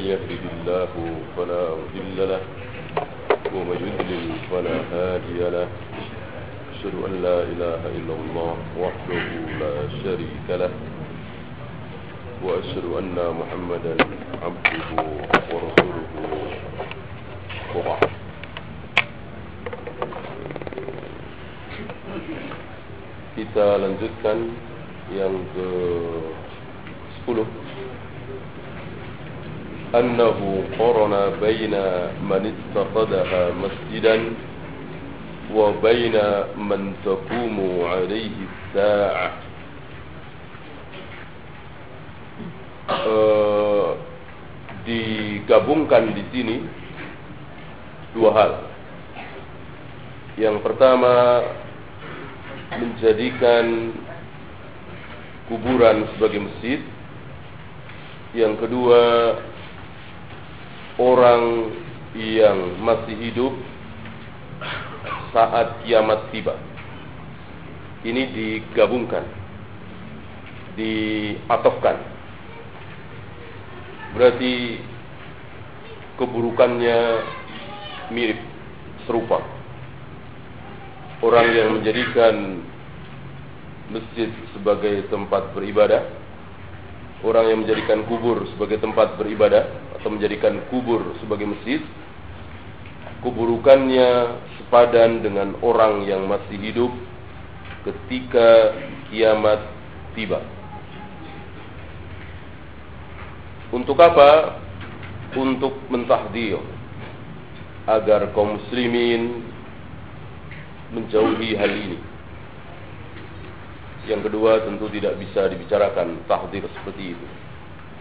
يهده الله فلا مضل له ومن يضلل فلا هادي له. أشهد أن لا إله إلا الله وحده لا شريك له وأشهد أن محمدا عبده ورسوله. وبعد. Kita lanjutkan yang ke 10 أنه قرن بين من اتخذها مسجدا وبين من تقوم عليه الساعة uh, digabungkan di sini dua hal. Yang pertama menjadikan kuburan sebagai masjid. Yang kedua orang yang masih hidup saat kiamat tiba. Ini digabungkan, diatofkan. Berarti keburukannya mirip, serupa. Orang yang menjadikan masjid sebagai tempat beribadah, orang yang menjadikan kubur sebagai tempat beribadah, atau menjadikan kubur sebagai masjid keburukannya sepadan dengan orang yang masih hidup ketika kiamat tiba. Untuk apa? Untuk mentahdir agar kaum muslimin menjauhi hal ini. Yang kedua tentu tidak bisa dibicarakan tahdir seperti itu.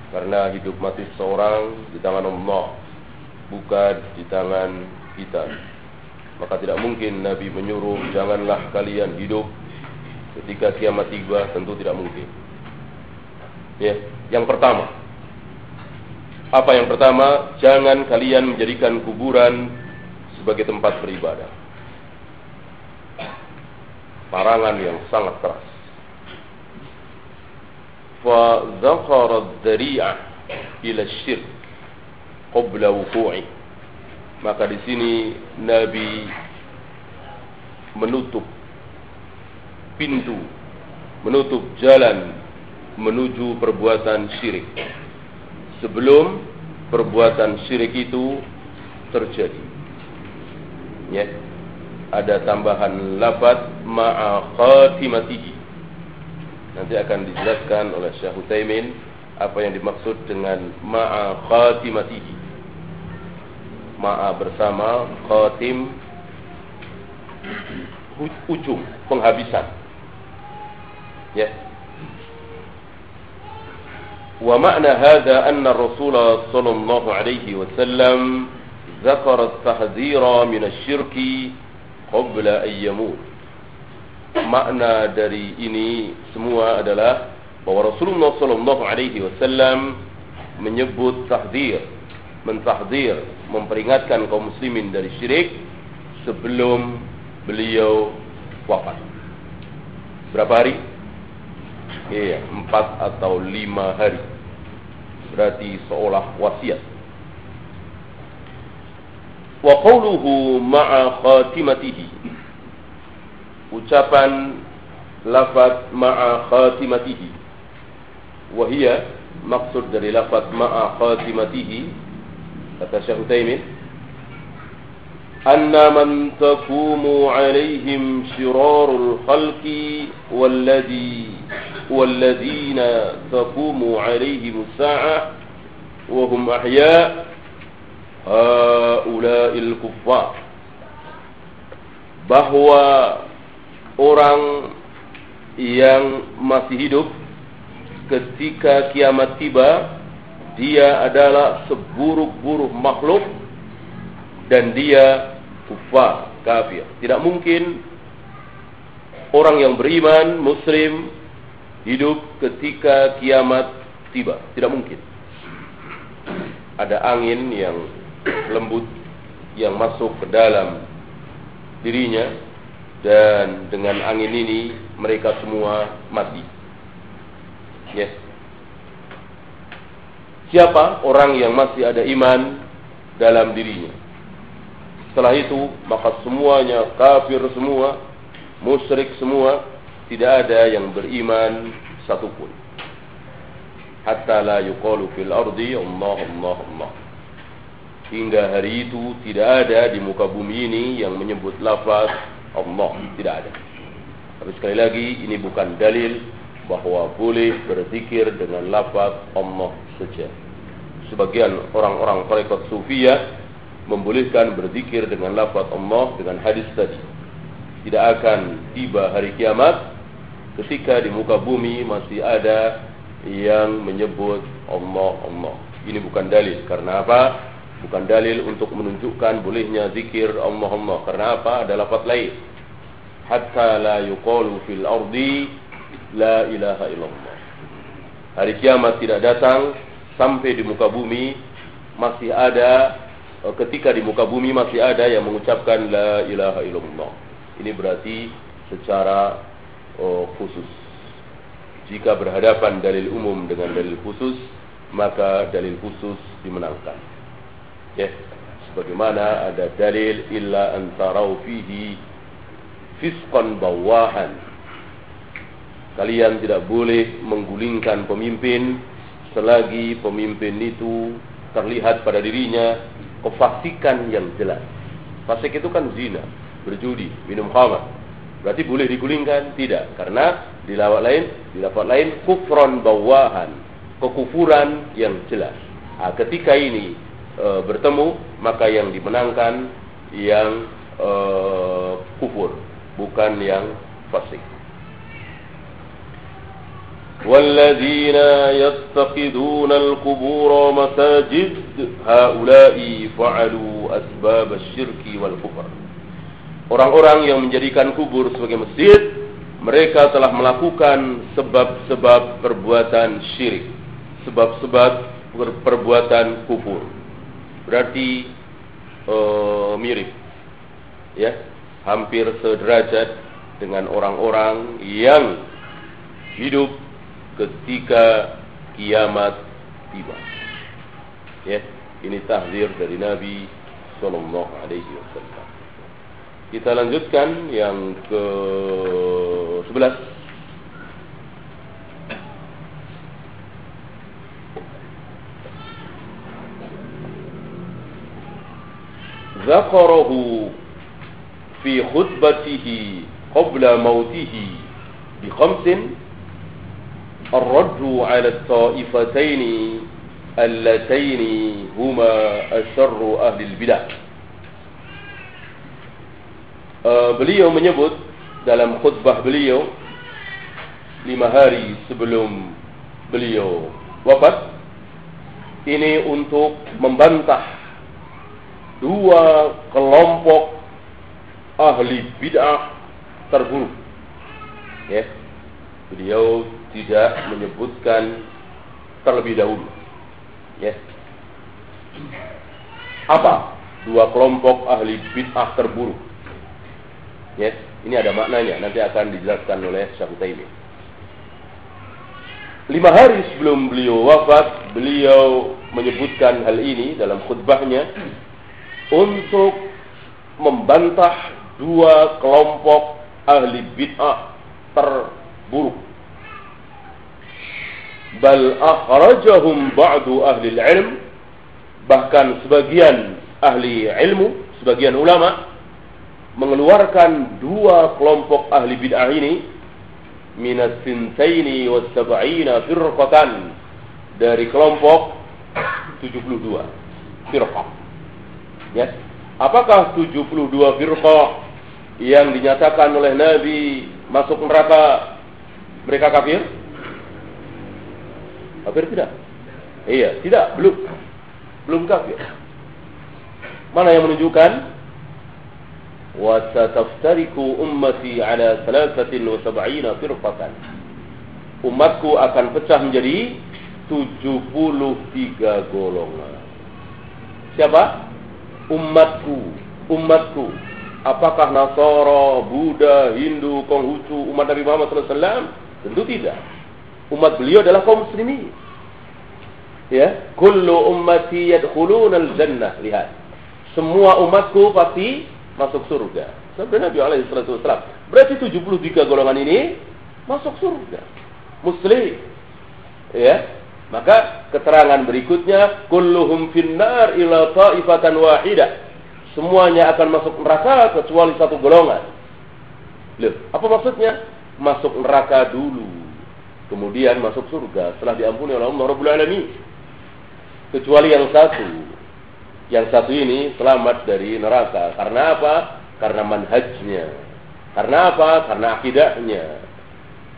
Karena hidup mati seorang di tangan Allah Bukan di tangan kita. Maka tidak mungkin Nabi menyuruh Janganlah kalian hidup Ketika kiamat tiba tentu tidak mungkin. Ya, Yang pertama. Apa yang pertama? Jangan kalian menjadikan kuburan Sebagai tempat beribadah. Parangan yang sangat keras فذكر الذريعة إلى الشرك قبل وقوعه maka di sini Nabi menutup pintu menutup jalan menuju perbuatan syirik sebelum perbuatan syirik itu terjadi ya ada tambahan lafaz ma'a khatimatihi Nanti akan dijelaskan oleh Syekh Utsaimin apa yang dimaksud dengan ma'a khatimatihi. Ma'a bersama khatim ujung penghabisan. Ya. Wa makna hadha anna Rasulullah sallallahu alaihi wasallam ذكر التحذير من الشرك قبل أن يموت makna dari ini semua adalah bahwa Rasulullah Sallallahu Alaihi Wasallam menyebut tahdir, mentahdir, memperingatkan kaum muslimin dari syirik sebelum beliau wafat. Berapa hari? Iya, empat atau lima hari. Berarti seolah wasiat. Wa qawluhu ma'a khatimatihi ucapan lafaz ma'a khatimatihi wahia maksud dari lafaz ma'a khatimatihi kata Syekh Utsaimin anna man taqumu alaihim shirarul khalqi walladhi walladhina taqumu alaihim sa'ah wa hum ahya haula'il kuffar bahwa orang yang masih hidup ketika kiamat tiba dia adalah seburuk-buruk makhluk dan dia kufar kafir. Tidak mungkin orang yang beriman muslim hidup ketika kiamat tiba. Tidak mungkin. Ada angin yang lembut yang masuk ke dalam dirinya dan dengan angin ini mereka semua mati. Yes. Siapa orang yang masih ada iman dalam dirinya? Setelah itu, maka semuanya kafir semua, musyrik semua, tidak ada yang beriman satupun. Hatta la yuqalu fil ardi Allah Allah Allah. Hingga hari itu tidak ada di muka bumi ini yang menyebut lafaz Allah, tidak ada. Tapi sekali lagi ini bukan dalil bahwa boleh berzikir dengan lafaz Allah saja. Sebagian orang-orang tarekat sufiyah membolehkan berzikir dengan lafaz Allah dengan hadis tadi. Tidak akan tiba hari kiamat ketika di muka bumi masih ada yang menyebut Allah Allah. Ini bukan dalil. Karena apa? Bukan dalil untuk menunjukkan bolehnya zikir Allah Allah. Karena apa? Ada lafaz lain. Hatta la yuqalu fil ardi la ilaha illallah. Hari kiamat tidak datang sampai di muka bumi masih ada eh, ketika di muka bumi masih ada yang mengucapkan la ilaha illallah. Ini berarti secara oh, khusus. Jika berhadapan dalil umum dengan dalil khusus, maka dalil khusus dimenangkan. Ya, sebagaimana ada dalil illa antarau fihi fisqan bawahan. Kalian tidak boleh menggulingkan pemimpin selagi pemimpin itu terlihat pada dirinya kefasikan yang jelas. Fasik itu kan zina, berjudi, minum khamar, Berarti boleh digulingkan? Tidak, karena di lafaz lain, di lafaz lain kufron bawahan, kekufuran yang jelas. Nah, ketika ini e, bertemu, maka yang dimenangkan yang e, kufur, bukan yang fasik. والذين يتخذون القبور مساجد هؤلاء فعلوا أسباب الشرك والكفر orang-orang yang menjadikan kubur sebagai masjid, mereka telah melakukan sebab-sebab perbuatan syirik, sebab-sebab perbuatan kufur. Berarti uh, mirip, ya, hampir sederajat dengan orang-orang yang hidup ketika kiamat tiba. Ya, ini tahzir dari Nabi Sallallahu Alaihi Wasallam. Kita lanjutkan yang ke 11 ذكره في خطبته قبل موته بخمس الرد على الطائفتين اللتين هما أشر أهل البلاد uh, beliau menyebut dalam khutbah beliau lima hari sebelum beliau wafat ini untuk membantah dua kelompok ahli bid'ah terburuk. Ya. Beliau tidak menyebutkan terlebih dahulu. Ya. Apa? Dua kelompok ahli bid'ah terburuk. Ya, ini ada maknanya. Nanti akan dijelaskan oleh Syekh Utsaimin. Lima hari sebelum beliau wafat, beliau menyebutkan hal ini dalam khutbahnya untuk membantah dua kelompok ahli bid'ah terburuk. Bal akhrajahum ba'du ahli ilm bahkan sebagian ahli ilmu, sebagian ulama mengeluarkan dua kelompok ahli bid'ah ini minas sintaini was firqatan dari kelompok 72 firqah. Ya. Apakah 72 firqah yang dinyatakan oleh Nabi masuk neraka mereka kafir? Kafir tidak? Iya, tidak, belum. Belum kafir. Mana yang menunjukkan وستفترق أمتي على ثلاثة وسبعين فرقة umatku akan pecah menjadi 73 golongan. Siapa? Umatku, umatku. Apakah Nasara, Buddha, Hindu, Konghucu, umat Nabi Muhammad SAW? Tentu tidak. Umat beliau adalah kaum muslimin. Ya, kullu ummati yadkhuluna al-jannah. Lihat. Semua umatku pasti masuk surga. Sabda Nabi alaihi salatu wasallam. Berarti 73 golongan ini masuk surga. Muslim. Ya. Maka keterangan berikutnya kulluhum finnar ila ta'ifatan wahidah. Semuanya akan masuk neraka kecuali satu golongan. Loh, apa maksudnya? Masuk neraka dulu. Kemudian masuk surga setelah diampuni oleh Allah Rabbul Alamin. Kecuali yang satu. Yang satu ini selamat dari neraka. Karena apa? Karena manhajnya. Karena apa? Karena akidahnya.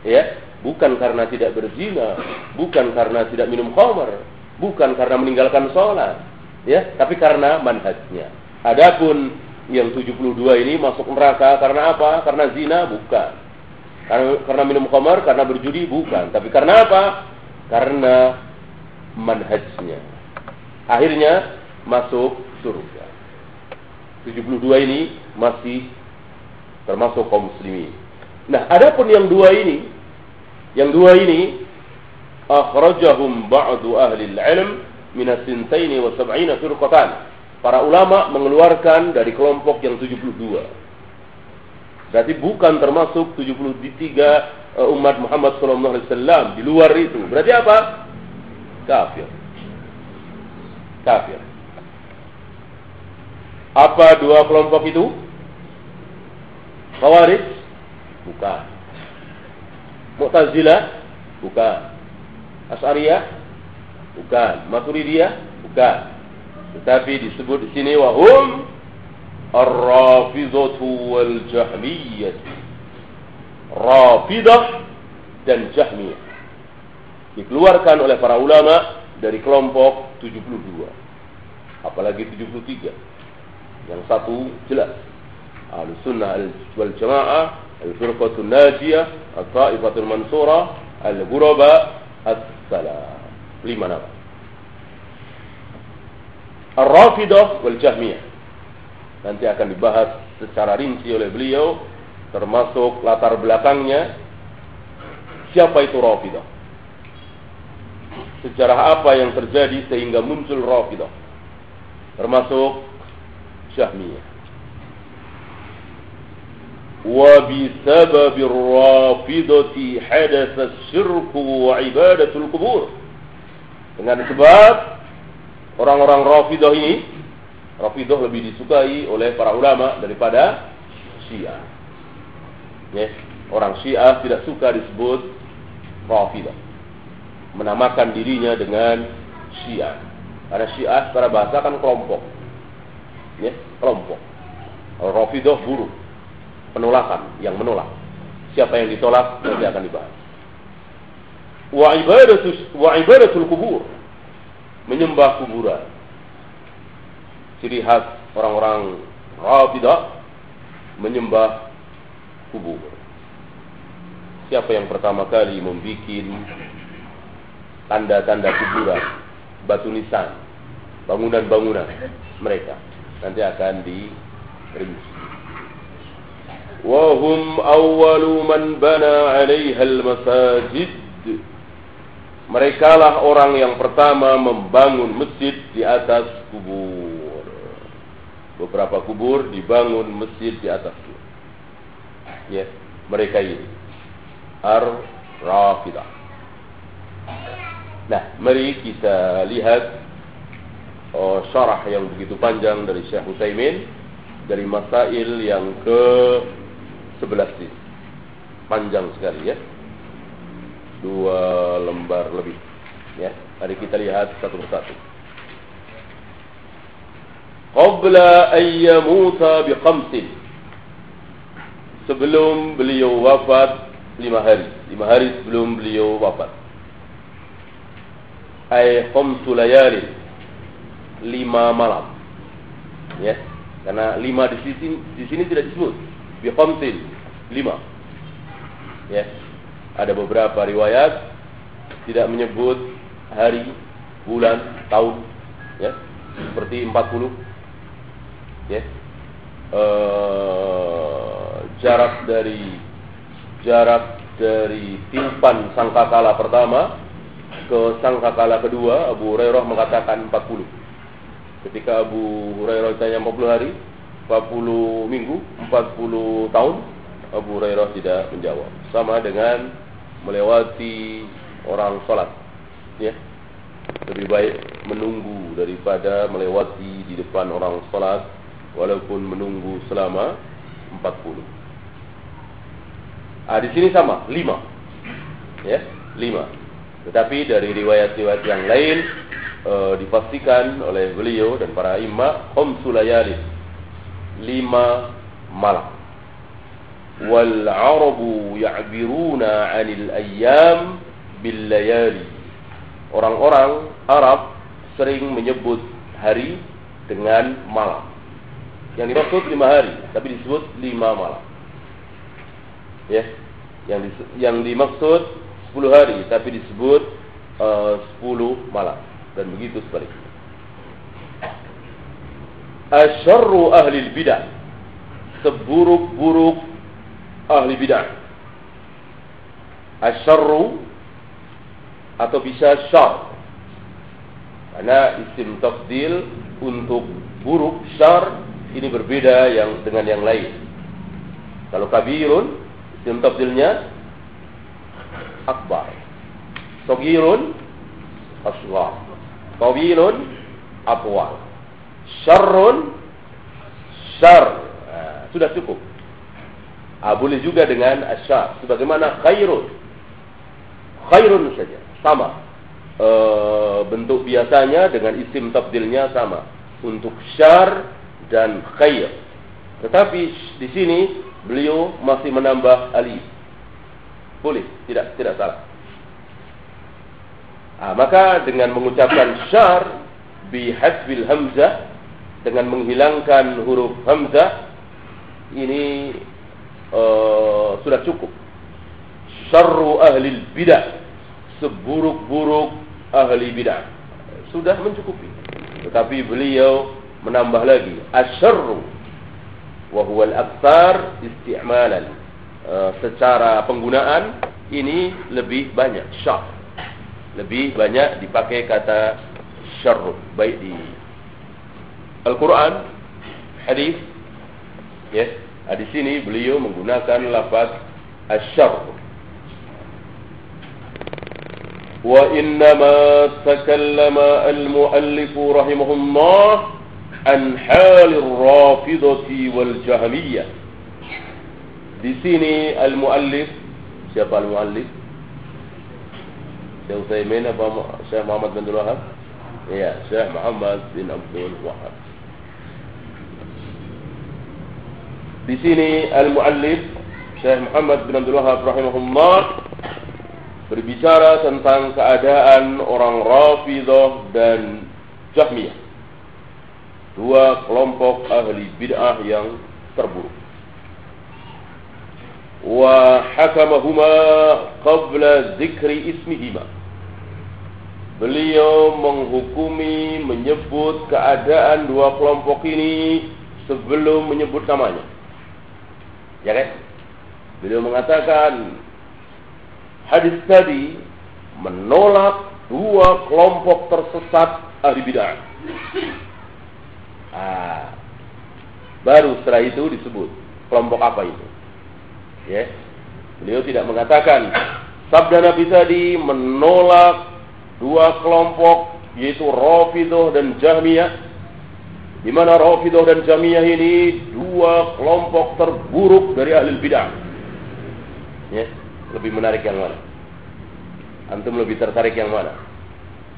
Ya, bukan karena tidak berzina, bukan karena tidak minum khamar, bukan karena meninggalkan sholat, ya, tapi karena manhajnya. Adapun yang 72 ini masuk neraka karena apa? Karena zina bukan. Karena, karena minum khamar, karena berjudi bukan, tapi karena apa? Karena manhajnya. Akhirnya masuk surga. 72 ini masih termasuk kaum muslimin. Nah, adapun yang dua ini yang dua ini akhrajahum ba'du ahli al-ilm min as-sintaini wa sab'ina firqatan. Para ulama mengeluarkan dari kelompok yang 72. Berarti bukan termasuk 73 uh, umat Muhammad sallallahu alaihi wasallam di luar itu. Berarti apa? Kafir. Kafir. Apa dua kelompok itu? Khawarij? Bukan. Mu'tazilah? Bukan. As'ariyah? Bukan. Maturidiyah? Bukan. Tetapi disebut di sini wahum ar-rafidhatu wal jahmiyah. Rafidah dan Jahmiyah. Dikeluarkan oleh para ulama dari kelompok 72. Apalagi 73. Yang satu jelas. Ahlu sunnah wal jamaah Al-Firqatul Najiyah, Al-Ta'ifatul Mansurah, Al-Ghuraba, As-Salam. Lima nama. Ar-Rafidah wal Jahmiyah. Nanti akan dibahas secara rinci oleh beliau termasuk latar belakangnya siapa itu Rafidah. Sejarah apa yang terjadi sehingga muncul Rafidah. Termasuk Jahmiyah. وبسبب الرافضة حدث الشرك وعبادة القبور dengan sebab orang-orang Rafidah ini Rafidah lebih disukai oleh para ulama daripada Syiah ya, orang Syiah tidak suka disebut Rafidah menamakan dirinya dengan Syiah karena Syiah secara bahasa kan kelompok ya, kelompok Rafidah buruk penolakan yang menolak. Siapa yang ditolak nanti akan dibahas. Wa ibadatus wa ibadatul kubur menyembah kuburan. Ciri khas orang-orang Rafidah menyembah kubur. Siapa yang pertama kali membuat tanda-tanda kuburan, batu nisan, bangunan-bangunan mereka nanti akan dirinci. وهم أول من بنى عليها المساجد mereka lah orang yang pertama membangun masjid di atas kubur. Beberapa kubur dibangun masjid di atasnya. Ya, mereka ini Ar-Rafidah. Nah, mari kita lihat oh, syarah yang begitu panjang dari Syekh Utsaimin dari masail yang ke sebelas ini. Panjang sekali ya. Dua lembar lebih. Ya, mari kita lihat satu persatu. Qabla ayyamuta biqamsin. Sebelum beliau wafat lima hari. Lima hari sebelum beliau wafat. Ay khamsu layalin. Lima malam. Ya, karena lima di sini di sini tidak disebut biqamsin lima. Ya. Ada beberapa riwayat tidak menyebut hari bulan tahun ya. Seperti 40 ya. E, jarak dari jarak dari timpan sangkakala pertama ke sangkakala kedua Abu Hurairah mengatakan 40. Ketika Abu Hurairah ditanya 40 hari, 40 minggu, 40 tahun, Abu Hurairah tidak menjawab. Sama dengan melewati orang sholat. Ya. Lebih baik menunggu daripada melewati di depan orang sholat walaupun menunggu selama 40. Ah di sini sama, 5. Ya, 5. Tetapi dari riwayat-riwayat yang lain e, dipastikan oleh beliau dan para imam khamsu 5 malam. Wal arabu ya'biruna 'anil ayyam bil layali. Orang-orang Arab sering menyebut hari dengan malam. Yang dimaksud lima hari, tapi disebut lima malam. Ya, yang yang dimaksud sepuluh hari, tapi disebut uh, sepuluh malam dan begitu sebaliknya. Asyarru ahli bidah seburuk-buruk ahli bidah. Asyarru atau bisa syar. Karena isim tafdil untuk buruk syar ini berbeda yang dengan yang lain. Kalau kabirun, isim tafdilnya akbar. Sogirun, asghar. Tawilun, apwal. Syarrun, syar. Nah, sudah cukup. Ah, boleh juga dengan asyar. Sebagaimana khairun. Khairun saja. Sama. E, bentuk biasanya dengan isim tafdilnya sama. Untuk syar dan khair. Tetapi di sini beliau masih menambah alif. Boleh, tidak tidak salah. Ah, maka dengan mengucapkan syar bi hasbil hamzah dengan menghilangkan huruf hamzah ini uh, sudah cukup. Syarru ahli bidah seburuk-buruk ahli bidah sudah mencukupi. Tetapi beliau menambah lagi asyarru wa huwa al-aktsar isti'malan uh, secara penggunaan ini lebih banyak syar lebih banyak dipakai kata syarr baik di Al-Quran, hadis, ya, yes, di sini beliau menggunakan lafaz asyar. Wa innama takallama al-muallif rahimahullah an hal rafidati wal jahmiyah. Di sini al-muallif siapa al-muallif? Syekh Utsaimin apa Syekh Muhammad bin Abdul Wahab? Iya, Syekh Muhammad bin Abdul Wahab. Di sini al-muallif Syekh Muhammad bin Abdul Wahab rahimahullah berbicara tentang keadaan orang Rafidah dan Jahmiyah dua kelompok ahli bid'ah yang terburuk. Wa hakamahuma qabla zikri ismihima. Beliau menghukumi menyebut keadaan dua kelompok ini sebelum menyebut namanya. Ya kan? Beliau mengatakan hadis tadi menolak dua kelompok tersesat ahli bid'ah. Ah, baru setelah itu disebut kelompok apa itu. Ya. Beliau tidak mengatakan sabda Nabi tadi menolak dua kelompok yaitu Rafidah dan Jahmiyah di mana Rafidah dan Jahmiyah ini dua kelompok terburuk dari ahli bidah. Ya, lebih menarik yang mana? Antum lebih tertarik yang mana?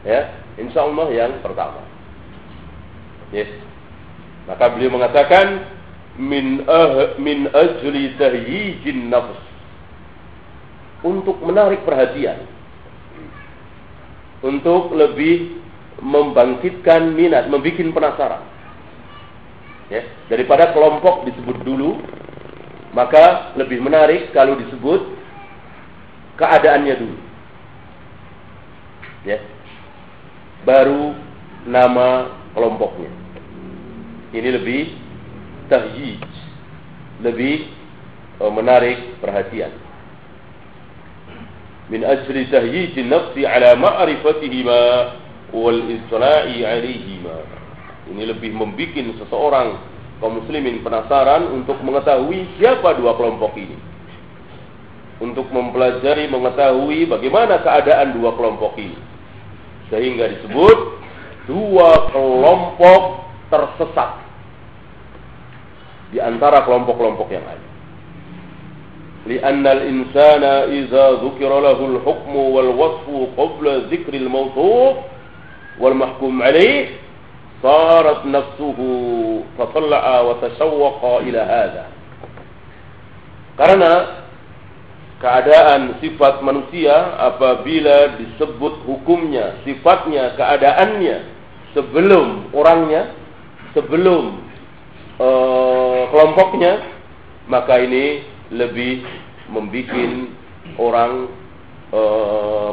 Ya, insya Allah yang pertama. Yes. Maka beliau mengatakan min ah, min ajli tahyijin nafs untuk menarik perhatian untuk lebih membangkitkan minat, membuat penasaran. Ya, daripada kelompok disebut dulu, maka lebih menarik kalau disebut keadaannya dulu. Ya. Baru nama kelompoknya ini lebih tahyij, lebih uh, menarik perhatian. min ajli tahyij nafsi ala ma'rifatihima wal isla'i alaihima. Ini lebih membuat seseorang kaum muslimin penasaran untuk mengetahui siapa dua kelompok ini. Untuk mempelajari, mengetahui bagaimana keadaan dua kelompok ini. Sehingga disebut dua kelompok tersesat di antara kelompok-kelompok yang ada. لأن الإنسان إذا ذكر له الحكم والوصف قبل ذكر الموصوف والمحكوم عليه صارت نفسه تطلع وتشوق إلى هذا karena keadaan sifat manusia apabila disebut hukumnya, sifatnya, keadaannya sebelum orangnya, sebelum uh, kelompoknya, maka ini lebih membuat orang e,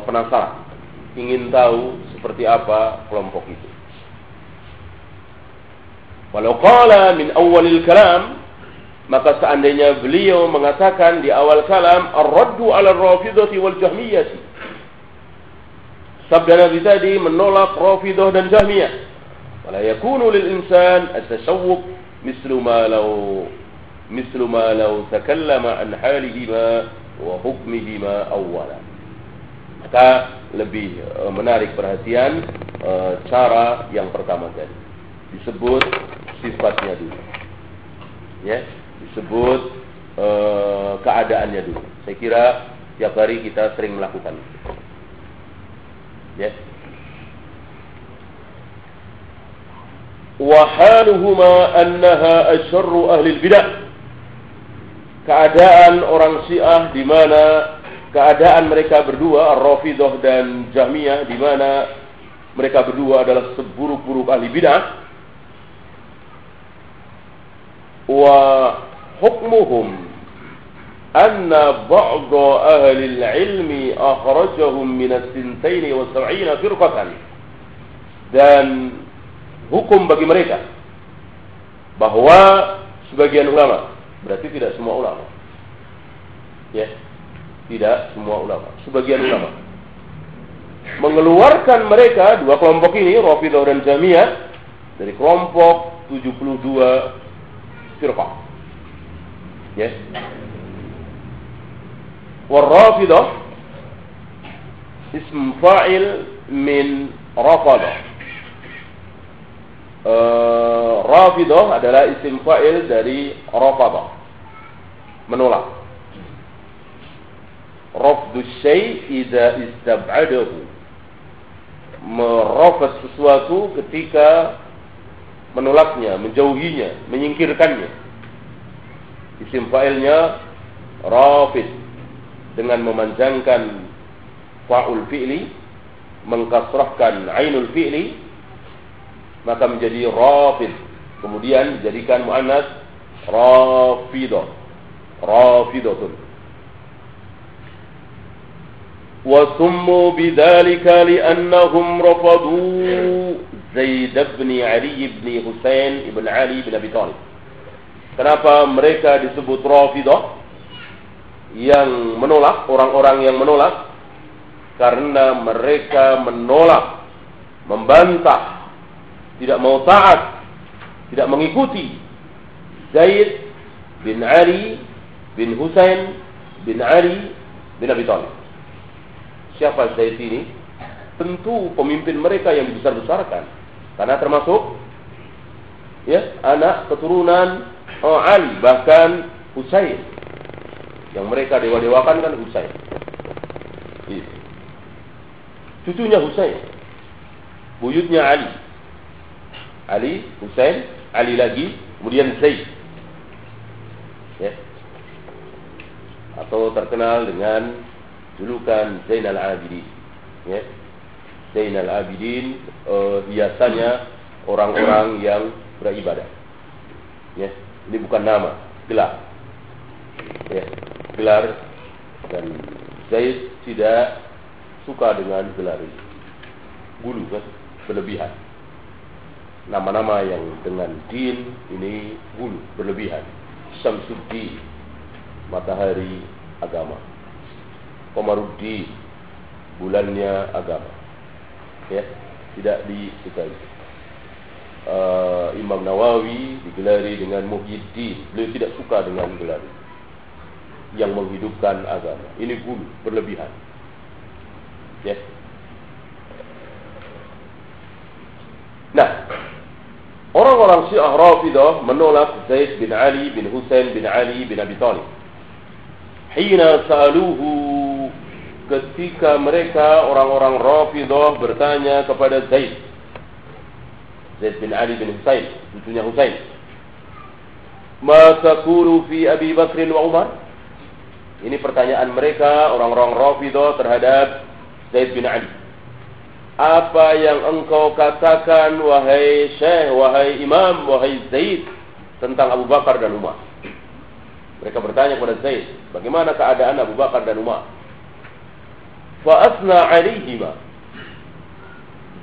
penasaran, ingin tahu seperti apa kelompok itu. Walau qala min awalil kalam maka seandainya beliau mengatakan di awal kalam ar-raddu 'ala rafidhati wal jahmiyati. Sabda Nabi tadi menolak Rafidhah dan Jahmiyah. Wala yakunu lil insan at-tashawwuq mislu ma law mislu ma law takallama an halihima wa hukmihima awwala. Maka lebih eh, menarik perhatian eh, cara yang pertama tadi disebut sifatnya dulu. Ya, disebut e, keadaannya dulu. Saya kira tiap hari kita sering melakukan. Ya. Wahaluhuma annaha asyarru ahli bidah. Keadaan orang Syiah di mana keadaan mereka berdua Rafidhah dan Jahmiyah di mana mereka berdua adalah seburuk-buruk ahli bidah anna ba'd ahli al-ilmi akhrajahum min as-sintain wa sab'ina firqatan dan hukum bagi mereka bahwa sebagian ulama Berarti tidak semua ulama. Ya. Tidak semua ulama. Sebagian ulama. Mengeluarkan mereka dua kelompok ini, Rafidah dan Jamiyah dari kelompok 72 firqah. Ya. War-Rafidah ism fa'il min rafadah uh, Rafidah adalah isim fa'il dari Rafadah. Menolak. Rafdu syai' idza istab'adahu. Merafat sesuatu ketika menolaknya, menjauhinya, menyingkirkannya. Isim fa'ilnya rafid. Dengan memanjangkan fa'ul fi'li, mengkasrahkan ainul fi'li maka menjadi rafid. Kemudian dijadikan muannas rafidah rafidatun wa summu bidzalika li'annahum rafadu Zaid bin Ali bin Husain ibn Ali bin Abi Thalib kenapa mereka disebut rafidah yang menolak orang-orang yang menolak karena mereka menolak membantah tidak mau taat, tidak mengikuti Zaid bin Ali bin Husain bin Ali bin Abi Thalib. Siapa Zaid ini? Tentu pemimpin mereka yang dibesar-besarkan. Karena termasuk ya anak keturunan oh, Ali bahkan Husain yang mereka dewa-dewakan kan Husain. Iya. Cucunya Husain, buyutnya Ali. Ali, Husain, Ali lagi, kemudian Zaid. Ya. Atau terkenal dengan julukan Zainal Abidin. Ya. Zainal Abidin uh, biasanya orang-orang yang beribadah. Ya. Ini bukan nama, gelar. Ya. Gelar dan Zaid tidak suka dengan gelar ini. Bulu kan, berlebihan nama-nama yang dengan din ini bulu berlebihan. Syamsuddin, matahari agama. Komaruddin, bulannya agama. Ya, tidak disukai. Uh, Imam Nawawi digelari dengan Muhyiddin. Beliau tidak suka dengan gelar yang menghidupkan agama. Ini gulu berlebihan. Ya. Nah, orang-orang Syiah Rafidah menolak Zaid bin Ali bin Husain bin Ali bin Abi Thalib. Hina sa'aluhu ketika mereka orang-orang Rafidah bertanya kepada Zaid. Zaid bin Ali bin Husain, cucunya Husain. Ma taqulu fi Abi Bakr wa Umar? Ini pertanyaan mereka orang-orang Rafidah terhadap Zaid bin Ali. Apa yang engkau katakan wahai Syekh, wahai Imam, wahai Zaid tentang Abu Bakar dan Umar? Mereka bertanya kepada Zaid, bagaimana keadaan Abu Bakar dan Umar? Asna alaihima.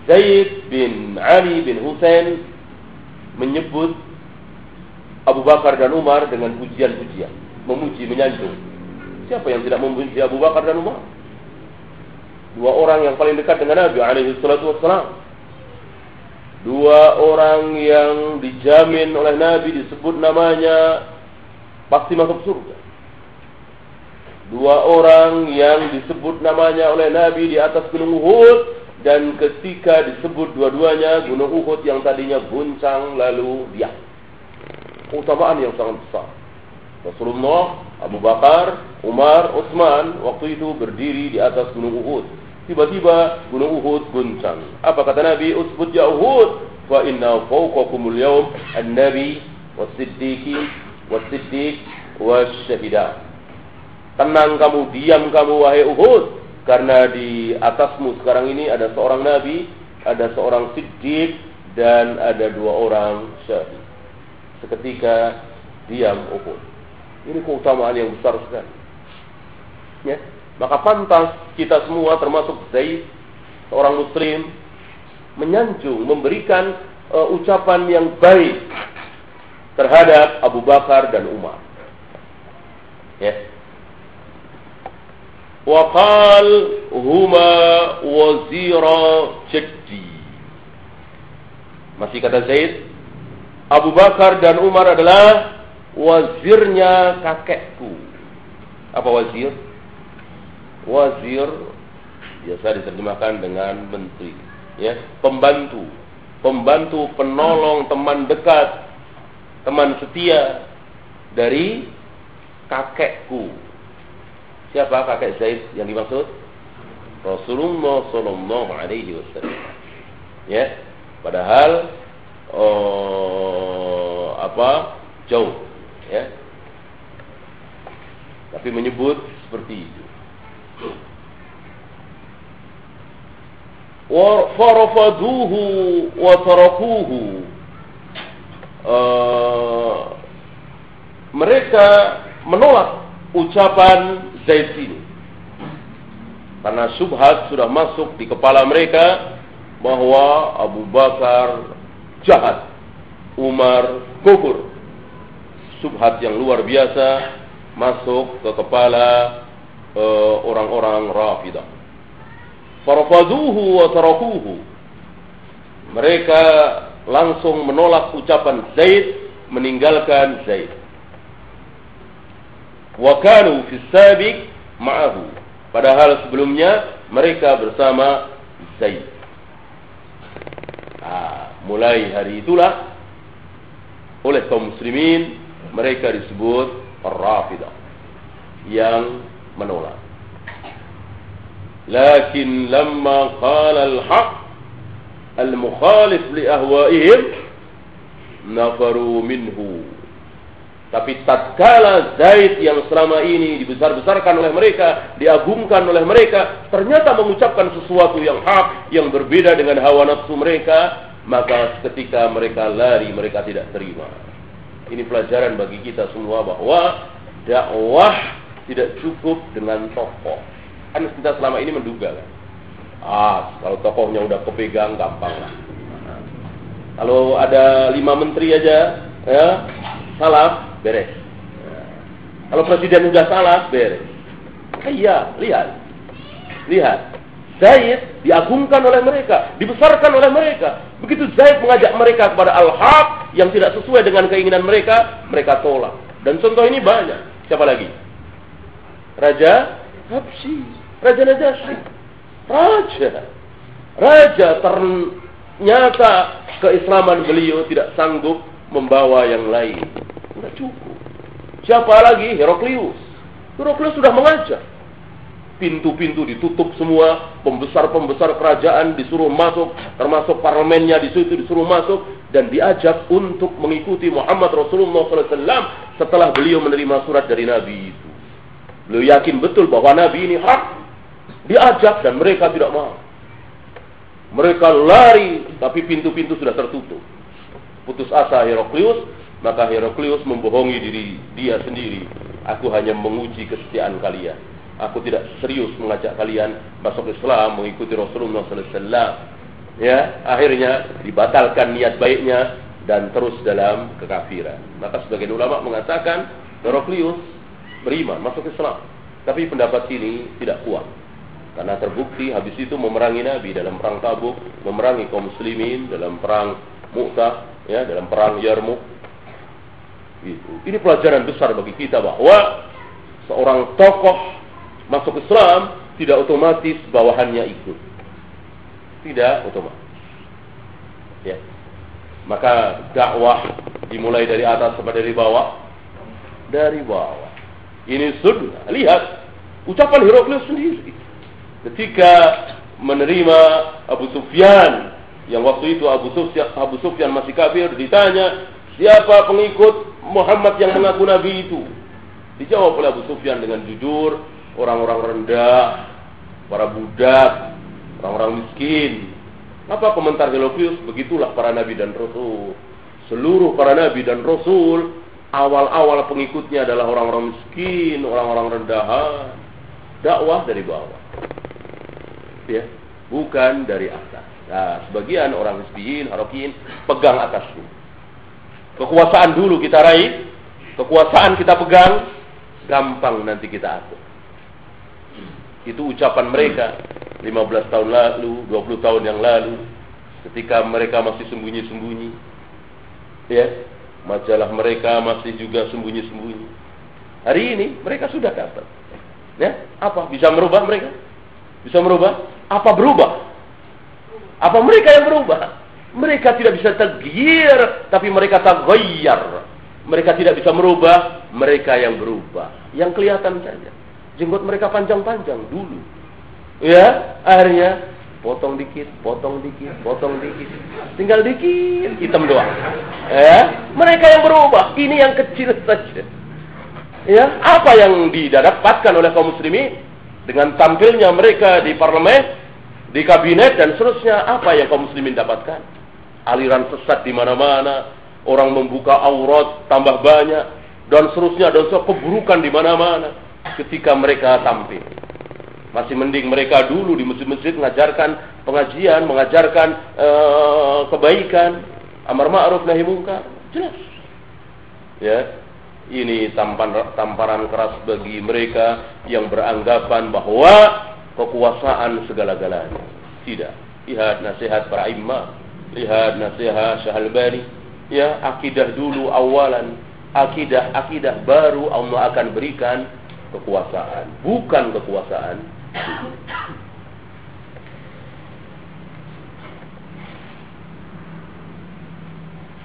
Zaid bin Ali bin Husain menyebut Abu Bakar dan Umar dengan pujian-pujian, memuji, menyanjung. Siapa yang tidak memuji Abu Bakar dan Umar? Dua orang yang paling dekat dengan Nabi alaihi salatu wassalam. Dua orang yang dijamin oleh Nabi disebut namanya pasti masuk surga. Dua orang yang disebut namanya oleh Nabi di atas gunung Uhud dan ketika disebut dua-duanya gunung Uhud yang tadinya guncang lalu diam. Utamaan yang sangat besar. Rasulullah, Abu Bakar, Umar, Utsman waktu itu berdiri di atas gunung Uhud Tiba-tiba gunung Uhud guncang. Apa kata Nabi? Usbut ya Uhud. Fa inna fawqakumul yawm an-nabi was-siddiqin was-siddiq was-syahidah. Tenang kamu, diam kamu wahai Uhud. Karena di atasmu sekarang ini ada seorang nabi, ada seorang siddiq, dan ada dua orang syahid. Seketika diam Uhud. Ini keutamaan yang besar sekali. Ya, maka pantas kita semua termasuk Zaid, seorang muslim, menyanjung, memberikan uh, ucapan yang baik terhadap Abu Bakar dan Umar. Ya. Waqal huma wazira jaddi. Masih kata Zaid, Abu Bakar dan Umar adalah wazirnya kakekku. Apa wazir? wazir biasa diterjemahkan dengan menteri ya pembantu pembantu penolong teman dekat teman setia dari kakekku siapa kakek Zaid yang dimaksud? Rasulullah Sallallahu Alaihi Wasallam. Ya. Padahal oh, apa? Jauh. Ya. Tapi menyebut seperti itu. Farafaduhu wa tarakuhu. Uh, mereka menolak ucapan Zaid ini karena subhat sudah masuk di kepala mereka bahwa Abu Bakar jahat Umar kufur subhat yang luar biasa masuk ke kepala uh, orang-orang Rafidah Farafaduhu wa tarakuhu. Mereka langsung menolak ucapan Zaid meninggalkan Zaid wa kanu fis sabiq ma'ahu. Padahal sebelumnya mereka bersama Zaid. Nah, mulai hari itulah oleh kaum muslimin mereka disebut Rafidah yang menolak. Lakin lamma qala al-haq al-mukhalif li ahwa'ihim nafaru minhu tapi tatkala Zaid yang selama ini dibesar-besarkan oleh mereka, diagungkan oleh mereka, ternyata mengucapkan sesuatu yang hak, yang berbeda dengan hawa nafsu mereka, maka ketika mereka lari, mereka tidak terima. Ini pelajaran bagi kita semua bahwa dakwah tidak cukup dengan tokoh. Kan kita selama ini menduga kan. Ah, kalau tokohnya udah kepegang gampang lah. Kalau ada lima menteri aja, ya, salah, beres. Kalau presiden udah salah, beres. Iya, lihat. Lihat. Zaid diagungkan oleh mereka, dibesarkan oleh mereka. Begitu Zaid mengajak mereka kepada al-haq yang tidak sesuai dengan keinginan mereka, mereka tolak. Dan contoh ini banyak. Siapa lagi? Raja Habsyi, Raja Najasyi. Raja. Raja ternyata keislaman beliau tidak sanggup membawa yang lain. Tidak cukup. Siapa lagi? Heraklius. Heraklius sudah mengajar pintu-pintu ditutup semua, pembesar-pembesar kerajaan disuruh masuk, termasuk parlemennya di situ disuruh masuk dan diajak untuk mengikuti Muhammad Rasulullah SAW setelah beliau menerima surat dari Nabi itu. Beliau yakin betul bahwa Nabi ini hak, diajak dan mereka tidak mau. Mereka lari, tapi pintu-pintu sudah tertutup. Putus asa Heraklius, maka Heraklius membohongi diri dia sendiri. Aku hanya menguji kesetiaan kalian aku tidak serius mengajak kalian masuk Islam mengikuti Rasulullah SAW. Ya, akhirnya dibatalkan niat baiknya dan terus dalam kekafiran. Maka sebagian ulama mengatakan Heraklius beriman masuk Islam, tapi pendapat ini tidak kuat. Karena terbukti habis itu memerangi Nabi dalam perang Tabuk, memerangi kaum muslimin dalam perang Mu'tah, ya, dalam perang Yarmuk. Itu. Ini pelajaran besar bagi kita bahwa seorang tokoh masuk Islam tidak otomatis bawahannya ikut. Tidak otomatis. Ya. Maka dakwah dimulai dari atas sampai dari bawah. Dari bawah. Ini sunnah. Lihat ucapan Heraklius sendiri. Ketika menerima Abu Sufyan yang waktu itu Abu Sufyan, Abu Sufyan masih kafir ditanya siapa pengikut Muhammad yang mengaku nabi itu dijawab oleh Abu Sufyan dengan jujur orang-orang rendah, para budak, orang-orang miskin. Apa komentar Helopius? Begitulah para nabi dan rasul. Seluruh para nabi dan rasul awal-awal pengikutnya adalah orang-orang miskin, orang-orang rendahan. Dakwah dari bawah. Ya, bukan dari atas. Nah, sebagian orang miskin, harokin pegang atasnya. Kekuasaan dulu kita raih, kekuasaan kita pegang, gampang nanti kita atur. Itu ucapan mereka 15 tahun lalu, 20 tahun yang lalu ketika mereka masih sembunyi-sembunyi. Ya, majalah mereka masih juga sembunyi-sembunyi. Hari ini mereka sudah dapat. Ya, apa bisa merubah mereka? Bisa merubah? Apa berubah? Apa mereka yang berubah? Mereka tidak bisa tergiir, tapi mereka tergoyar. Mereka tidak bisa merubah, mereka yang berubah. Yang kelihatan saja. Jenggot mereka panjang-panjang dulu. Ya, akhirnya potong dikit, potong dikit, potong dikit. Tinggal dikit, hitam doang. Ya, mereka yang berubah, ini yang kecil saja. Ya, apa yang didapatkan oleh kaum muslimin dengan tampilnya mereka di parlemen, di kabinet dan seterusnya, apa yang kaum muslimin dapatkan? Aliran sesat di mana-mana, orang membuka aurat tambah banyak dan seterusnya dan keburukan di mana-mana ketika mereka tampil. Masih mending mereka dulu di masjid-masjid mengajarkan pengajian, mengajarkan uh, kebaikan, amar ma'ruf nahi munkar. Jelas. Ya. Ini tamparan, tamparan keras bagi mereka yang beranggapan bahwa kekuasaan segala-galanya. Tidak. Lihat nasihat para imam, lihat nasihat Syahalbani. Ya, akidah dulu awalan, akidah akidah baru Allah akan berikan kekuasaan, bukan kekuasaan.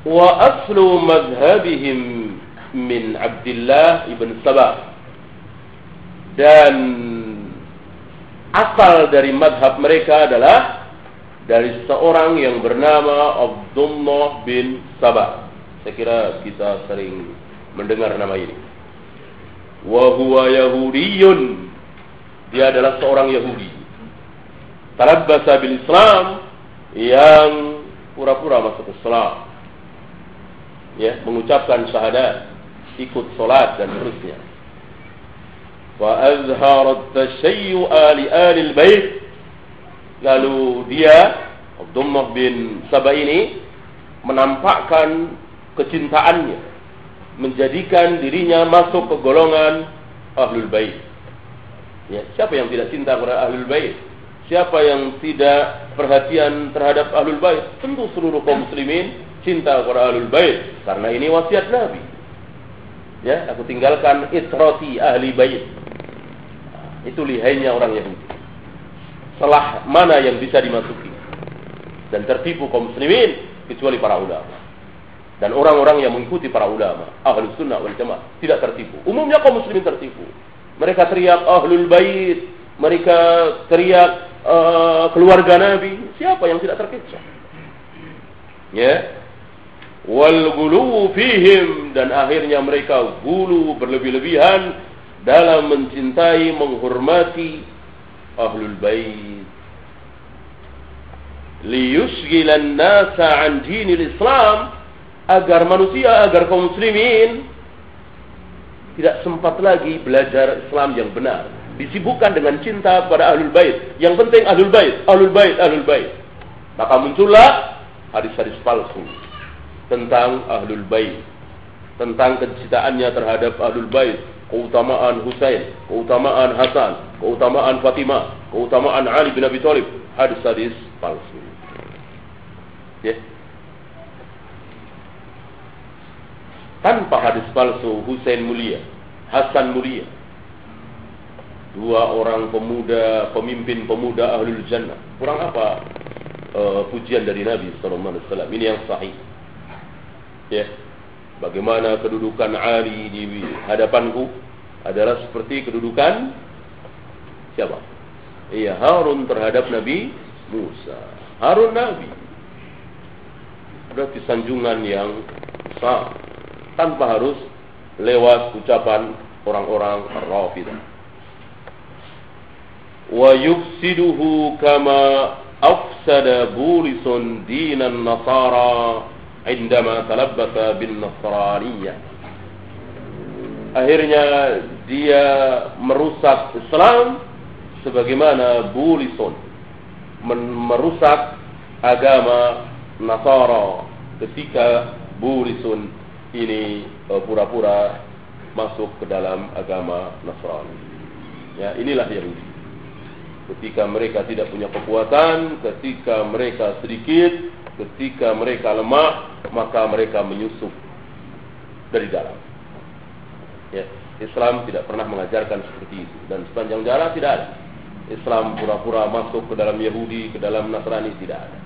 Wa aslu madhabihim min Abdullah ibn Sabah dan asal dari madhab mereka adalah dari seorang yang bernama Abdullah bin Sabah. Saya kira kita sering mendengar nama ini. Wa huwa yahudiyun. Dia adalah seorang Yahudi. Tarabbasa bil Islam yang pura-pura masuk Islam. Ya mengucapkan syahadat ikut salat dan seterusnya tashayyu ali ali al-bait lalu dia Abdullah bin Sabah ini menampakkan kecintaannya menjadikan dirinya masuk ke golongan ahlul bait. Ya, siapa yang tidak cinta kepada ahlul bait? Siapa yang tidak perhatian terhadap ahlul bait? Tentu seluruh kaum muslimin cinta kepada ahlul bait karena ini wasiat Nabi. Ya, aku tinggalkan itrati ahli bait. Itu lihainya orang Yahudi. Salah mana yang bisa dimasuki? Dan tertipu kaum muslimin kecuali para ulama. Dan orang-orang yang mengikuti para ulama ahlu sunnah wal jamaah tidak tertipu. Umumnya kaum muslimin tertipu. Mereka teriak ahlul bait! Mereka teriak uh, keluarga nabi! Siapa yang tidak terkecoh? Ya. Wal gulu fihim. Dan akhirnya mereka gulu berlebih-lebihan dalam mencintai menghormati ahlul bait liyusghilan nasa an dinil islam agar manusia, agar kaum muslimin tidak sempat lagi belajar Islam yang benar. Disibukkan dengan cinta pada ahlul bait. Yang penting ahlul bait, ahlul bait, ahlul bait. Maka muncullah hadis-hadis palsu tentang ahlul bait, tentang kecintaannya terhadap ahlul bait, keutamaan Husain, keutamaan Hasan, keutamaan Fatimah, keutamaan Ali bin Abi Thalib, hadis-hadis palsu. Ya. Tanpa hadis palsu Husain mulia, Hasan mulia. Dua orang pemuda, pemimpin pemuda ahlul jannah. Kurang apa uh, pujian dari Nabi sallallahu alaihi wasallam? Ini yang sahih. Ya. Bagaimana kedudukan Ali di hadapanku adalah seperti kedudukan siapa? Iya, Harun terhadap Nabi Musa. Harun Nabi. Berarti sanjungan yang sah tanpa harus lewat ucapan orang-orang Rafidah. Wa yufsiduhu kama afsada burisun dinan nasara talabbasa bin nasraniyah. Akhirnya dia merusak Islam sebagaimana Bulison merusak agama Nasara ketika Bulison ini eh, pura-pura masuk ke dalam agama Nasrani. Ya, inilah yang ketika mereka tidak punya kekuatan, ketika mereka sedikit, ketika mereka lemah, maka mereka menyusup dari dalam. Ya, Islam tidak pernah mengajarkan seperti itu dan sepanjang jalan tidak ada. Islam pura-pura masuk ke dalam Yahudi, ke dalam Nasrani tidak ada.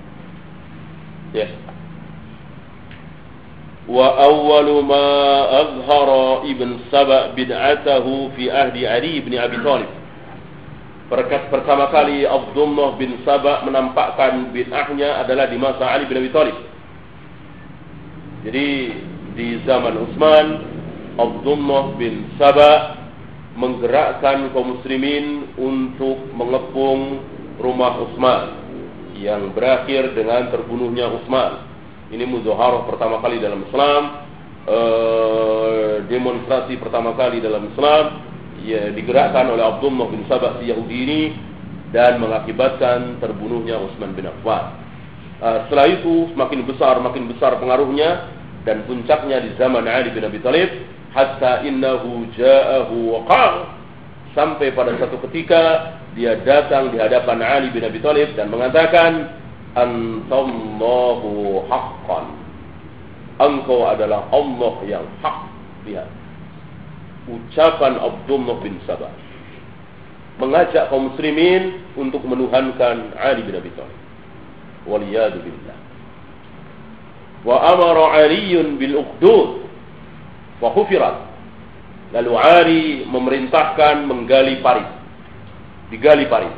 Ya. Wa awwalu ma azhara Ibn Saba bid'atahu fi ahdi Ali bin Abi Thalib pertama kali Abdullah bin Sabah menampakkan bid'ahnya adalah di masa Ali bin Abi Thalib. Jadi di zaman Utsman, Abdullah bin Sabah menggerakkan kaum muslimin untuk mengepung rumah Utsman yang berakhir dengan terbunuhnya Utsman. Ini muzaharah pertama kali dalam Islam, uh, demonstrasi pertama kali dalam Islam, ya, digerakkan oleh Abdullah bin Sabah Yahudi ini dan mengakibatkan terbunuhnya Utsman bin Affan. Uh, setelah itu semakin besar makin besar pengaruhnya dan puncaknya di zaman Ali bin Abi Thalib hatta innahu ja'ahu waqar. Sampai pada satu ketika dia datang di hadapan Ali bin Abi Thalib dan mengatakan antallahu haqqan. Engkau adalah Allah yang hak lihat ucapan Abdullah bin Sabah. Mengajak kaum muslimin untuk menuhankan Ali bin Abi Thalib waliyadu billah. Wa amara Ali bil ukhdud wa hufirat. Lalu Ali memerintahkan menggali parit digali parit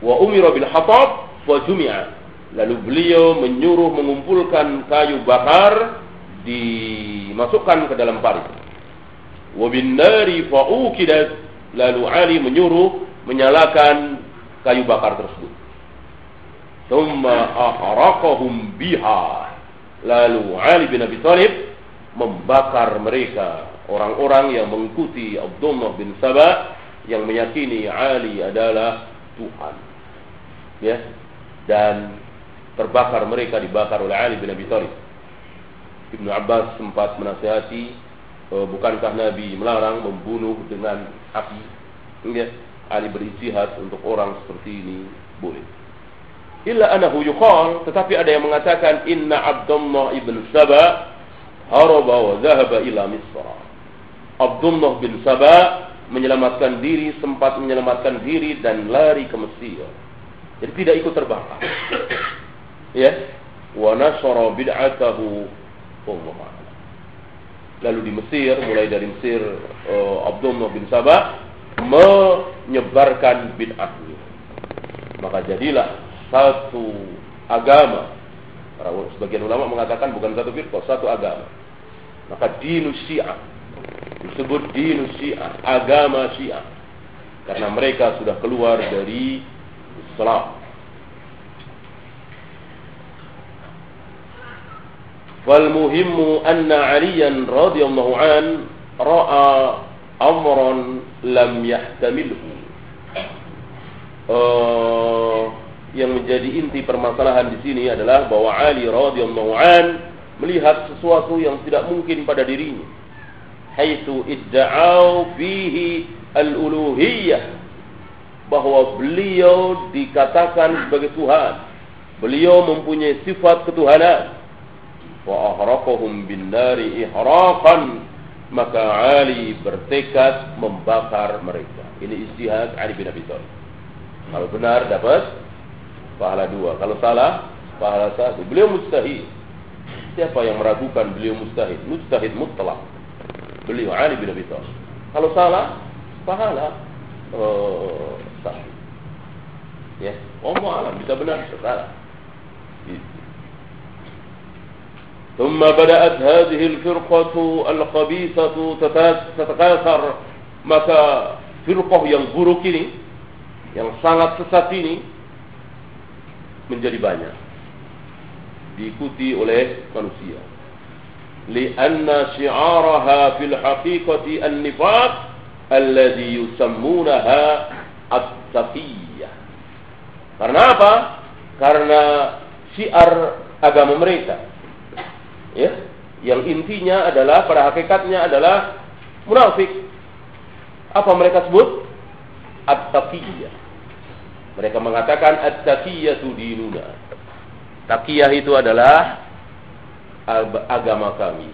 wa umira bil hatab wa jumi'a. Lalu beliau menyuruh mengumpulkan kayu bakar dimasukkan ke dalam parit. Wa bin nari fa'ukidat. Lalu Ali menyuruh menyalakan kayu bakar tersebut. Thumma ahraqahum biha. Lalu Ali bin Abi Thalib membakar mereka orang-orang yang mengikuti Abdullah bin Sabah yang meyakini Ali adalah Tuhan. Ya, dan terbakar mereka dibakar oleh Ali bin Abi Thalib. Ibnu Abbas sempat menasihati, bukankah Nabi melarang membunuh dengan api? Ya, Ali beristihad untuk orang seperti ini boleh. Illa anahu yuqal, tetapi ada yang mengatakan inna Abdullah ibn Saba haraba wa dhahaba ila Misr. Abdullah bin Saba menyelamatkan diri, sempat menyelamatkan diri dan lari ke Mesir. Jadi tidak ikut terbakar. ya. Wa nasara bid'atahu Allah Lalu di Mesir, mulai dari Mesir uh, Abdullah bin Sabah menyebarkan bid'ahnya. Maka jadilah satu agama. Sebagian ulama mengatakan bukan satu firqah, satu agama. Maka dinus syiah disebut dinus syiah, agama syiah. Karena mereka sudah keluar dari Islam. Wal muhimmu anna radhiyallahu an ra'a amran lam yahtamilhu. Uh, yang menjadi inti permasalahan di sini adalah bahwa Ali radhiyallahu an melihat sesuatu yang tidak mungkin pada dirinya. Haitsu idda'au fihi al-uluhiyah bahwa beliau dikatakan sebagai Tuhan. Beliau mempunyai sifat ketuhanan. Wa ahraqahum bin nari ihraqan maka Ali bertekad membakar mereka. Ini istihad Ali bin Abi Thalib. Kalau benar dapat pahala dua. Kalau salah, pahala satu. Beliau mustahil. Siapa yang meragukan beliau mustahil? Mustahil mutlak. Beliau Ali bin Abi Thalib. Kalau salah, pahala uh, sahih. Ya, Allah alam bisa benar, salah. ثم بدأت هذه الفرقة الخبيثة تتكاثر maka firqah yang buruk yang sangat sesat ini menjadi banyak diikuti oleh manusia lianna syi'araha fil haqiqati an-nifaq alladhi yusammunaha at-taqiyyah karena apa karena syiar agama mereka ya yang intinya adalah pada hakikatnya adalah munafik apa mereka sebut at-taqiyyah mereka mengatakan at-taqiyatu dinuna. Taqiyah itu adalah agama kami.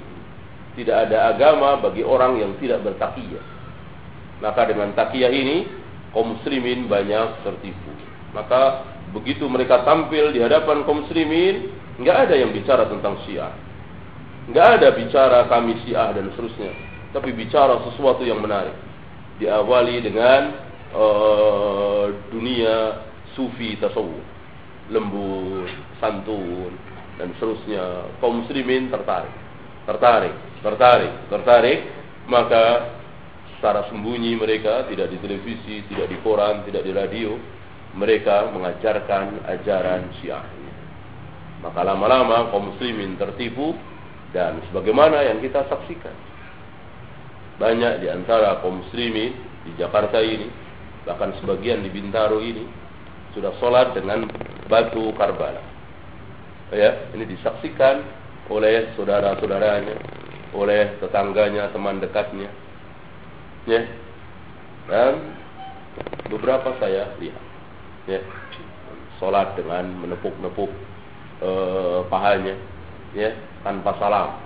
Tidak ada agama bagi orang yang tidak bertakiyah. Maka dengan takiyah ini kaum muslimin banyak tertipu. Maka begitu mereka tampil di hadapan kaum muslimin, nggak ada yang bicara tentang Syiah. Nggak ada bicara kami Syiah dan seterusnya, tapi bicara sesuatu yang menarik. Diawali dengan uh, dunia sufi tasawuf. Lembut santun dan seterusnya. Kaum muslimin tertarik. Tertarik tertarik tertarik. Maka secara sembunyi mereka tidak di televisi tidak di koran tidak di radio. Mereka mengajarkan ajaran syiah maka lama-lama kaum muslimin tertipu dan sebagaimana yang kita saksikan banyak di antara kaum muslimin di Jakarta ini bahkan sebagian di Bintaro ini sudah sholat dengan batu Karbala. Ya, ini disaksikan oleh saudara-saudaranya, oleh tetangganya, teman dekatnya. Ya. Dan beberapa saya lihat. Ya. Sholat dengan menepuk-nepuk eh, pahanya, ya, tanpa salam,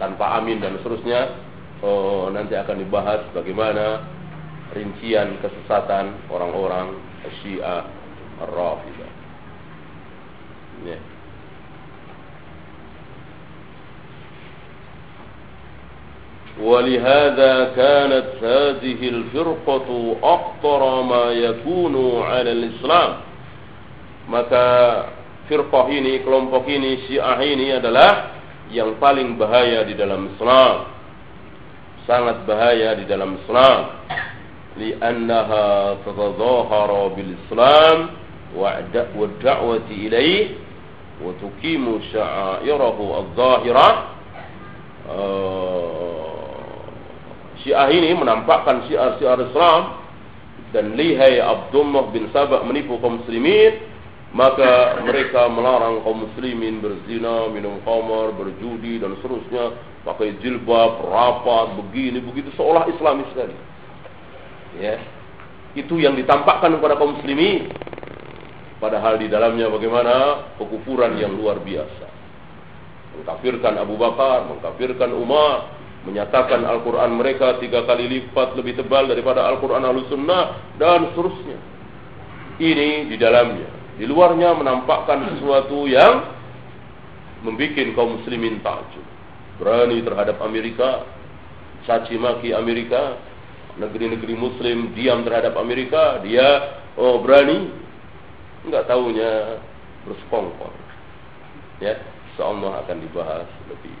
tanpa amin dan seterusnya. Oh, nanti akan dibahas bagaimana rincian kesesatan orang-orang Syiah Rafidah. Ya. ولهذا كانت هذه الفرقة أخطر ما يكون على الإسلام maka firqah ini, kelompok ini, syiah ini adalah yang paling bahaya di dalam Islam. Sangat bahaya di dalam Islam. Liannaha tatadhahara bil Islam wa da'wati ilaih wa tukimu sya'airahu al-zahira eh, Syiah ini menampakkan syiar-syiar Islam dan lihai Abdullah bin Sabah menipu kaum muslimin maka mereka melarang kaum muslimin berzina, minum khamar, berjudi dan seterusnya, pakai jilbab, rapat, begini begitu seolah Islamis sekali. Ya. itu yang ditampakkan kepada kaum muslimin. Padahal di dalamnya bagaimana kekufuran yang luar biasa. Mengkafirkan Abu Bakar, mengkafirkan Umar, menyatakan Al-Quran mereka tiga kali lipat lebih tebal daripada Al-Quran Al-Sunnah dan seterusnya. Ini di dalamnya. Di luarnya menampakkan sesuatu yang membuat kaum muslimin takjub. Berani terhadap Amerika, caci maki Amerika, negeri-negeri muslim diam terhadap Amerika, dia oh berani enggak tahunya bersekongkol. Ya, insyaallah akan dibahas lebih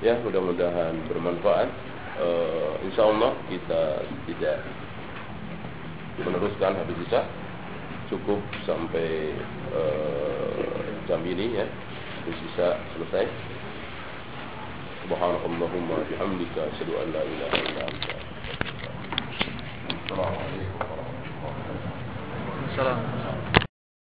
Ya, mudah-mudahan bermanfaat. Uh, insya Allah kita tidak meneruskan habis bisa cukup sampai uh, jam ini ya. Bisa selesai. Subhanallahumma bihamdika asyhadu an la ilaha illa anta. Assalamualaikum warahmatullahi wabarakatuh